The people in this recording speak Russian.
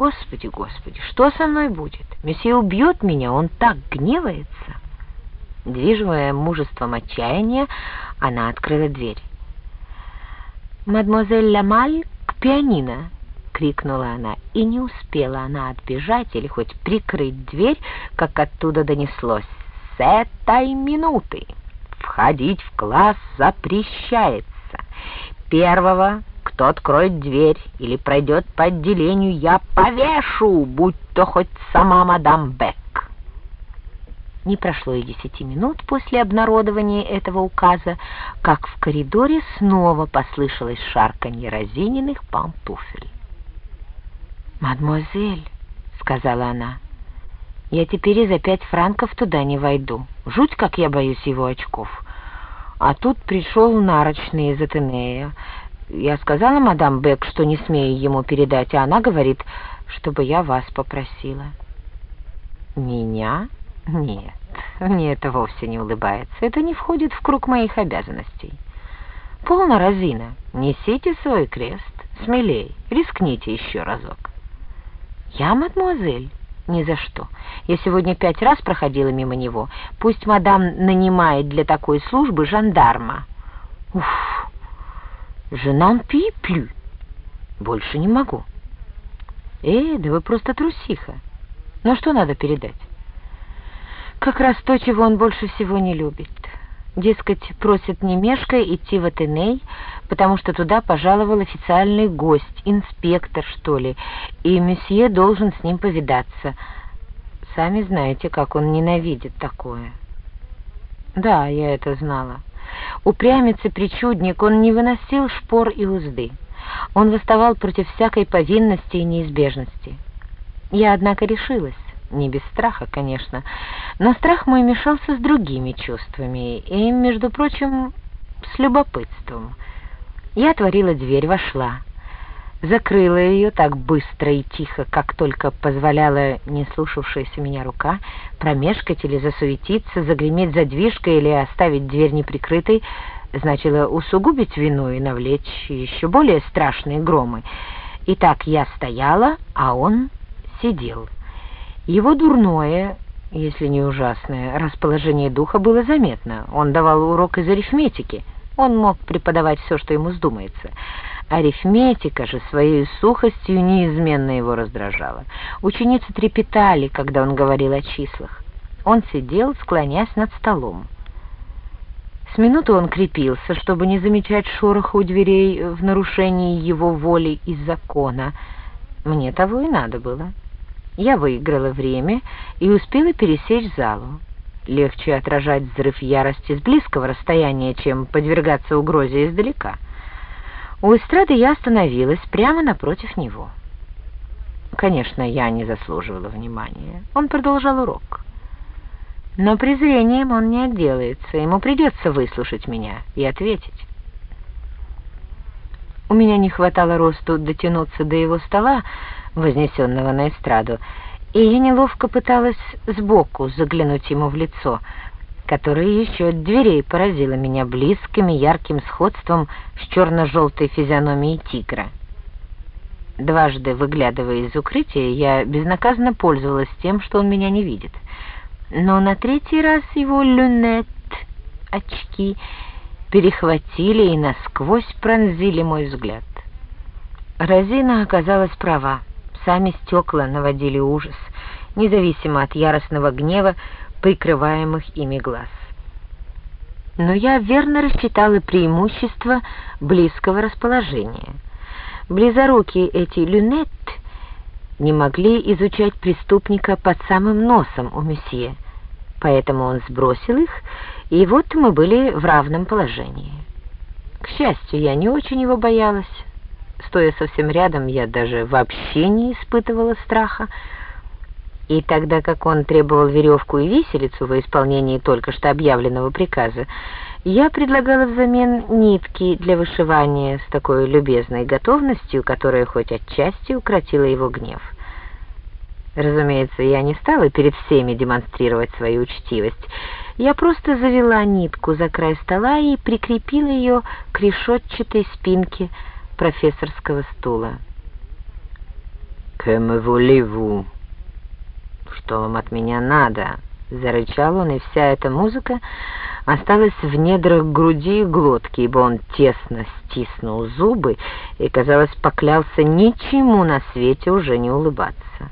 Господи, Господи, что со мной будет? Месье убьет меня, он так гневается. Движимая мужеством отчаяния, она открыла дверь. «Мадемуазель Ламаль к пианино!» — крикнула она, и не успела она отбежать или хоть прикрыть дверь, как оттуда донеслось. «С этой минуты входить в класс запрещается. Первого, кто откроет дверь или пройдет по отделению, я повешу, будь то хоть сама мадам Бек». Не прошло и десяти минут после обнародования этого указа, как в коридоре снова послышалось шарканье разиненных пантуфель. «Мадемуазель», — сказала она, — «я теперь и за пять франков туда не войду. Жуть, как я боюсь его очков. А тут пришел нарочный из Атенея. Я сказала мадам Бек, что не смею ему передать, а она говорит, чтобы я вас попросила». «Меня?» Нет, мне это вовсе не улыбается. Это не входит в круг моих обязанностей. Полно разина. Несите свой крест. Смелей. Рискните еще разок. Я, мадемуазель? Ни за что. Я сегодня пять раз проходила мимо него. Пусть мадам нанимает для такой службы жандарма. Уф, je n'en puis plus. Больше не могу. Э, да вы просто трусиха. Ну что надо передать? Как раз то, чего он больше всего не любит. Дескать, просит не мешкая идти в Атеней, потому что туда пожаловал официальный гость, инспектор, что ли, и месье должен с ним повидаться. Сами знаете, как он ненавидит такое. Да, я это знала. Упрямец и причудник, он не выносил шпор и узды. Он восставал против всякой повинности и неизбежности. Я, однако, решилась не без страха, конечно, но страх мой мешался с другими чувствами и, между прочим, с любопытством. Я отворила дверь, вошла, закрыла ее так быстро и тихо, как только позволяла не слушавшаяся меня рука, промешкать или засуетиться, загреметь задвижкой или оставить дверь неприкрытой, значило усугубить вину и навлечь еще более страшные громы. Итак, я стояла, а он сидел. Его дурное, если не ужасное, расположение духа было заметно. Он давал урок из арифметики. Он мог преподавать все, что ему вздумается. Арифметика же своей сухостью неизменно его раздражала. Ученицы трепетали, когда он говорил о числах. Он сидел, склонясь над столом. С минуты он крепился, чтобы не замечать шороха у дверей в нарушении его воли и закона. Мне того и надо было. Я выиграла время и успела пересечь залу. Легче отражать взрыв ярости с близкого расстояния, чем подвергаться угрозе издалека. У эстрады я остановилась прямо напротив него. Конечно, я не заслуживала внимания. Он продолжал урок. Но презрением он не отделается. Ему придется выслушать меня и ответить. У меня не хватало росту дотянуться до его стола, вознесенного на эстраду, и я неловко пыталась сбоку заглянуть ему в лицо, которое еще от дверей поразило меня близким и ярким сходством с черно-желтой физиономией тигра. Дважды выглядывая из укрытия, я безнаказанно пользовалась тем, что он меня не видит. Но на третий раз его люнет, очки, перехватили и насквозь пронзили мой взгляд. Розина оказалась права. Сами стекла наводили ужас, независимо от яростного гнева, прикрываемых ими глаз. Но я верно рассчитала преимущество близкого расположения. Близорукие эти люнет не могли изучать преступника под самым носом у месье, поэтому он сбросил их, и вот мы были в равном положении. К счастью, я не очень его боялась. Стоя совсем рядом, я даже вообще не испытывала страха. И тогда как он требовал веревку и виселицу во исполнении только что объявленного приказа, я предлагала взамен нитки для вышивания с такой любезной готовностью, которая хоть отчасти укротила его гнев. Разумеется, я не стала перед всеми демонстрировать свою учтивость. Я просто завела нитку за край стола и прикрепила ее к решетчатой спинке профессорского стула. «Que voulez-vous?» «Что вам от меня надо?» — зарычал он, и вся эта музыка осталась в недрах груди и глотки, ибо он тесно стиснул зубы и, казалось, поклялся ничему на свете уже не улыбаться.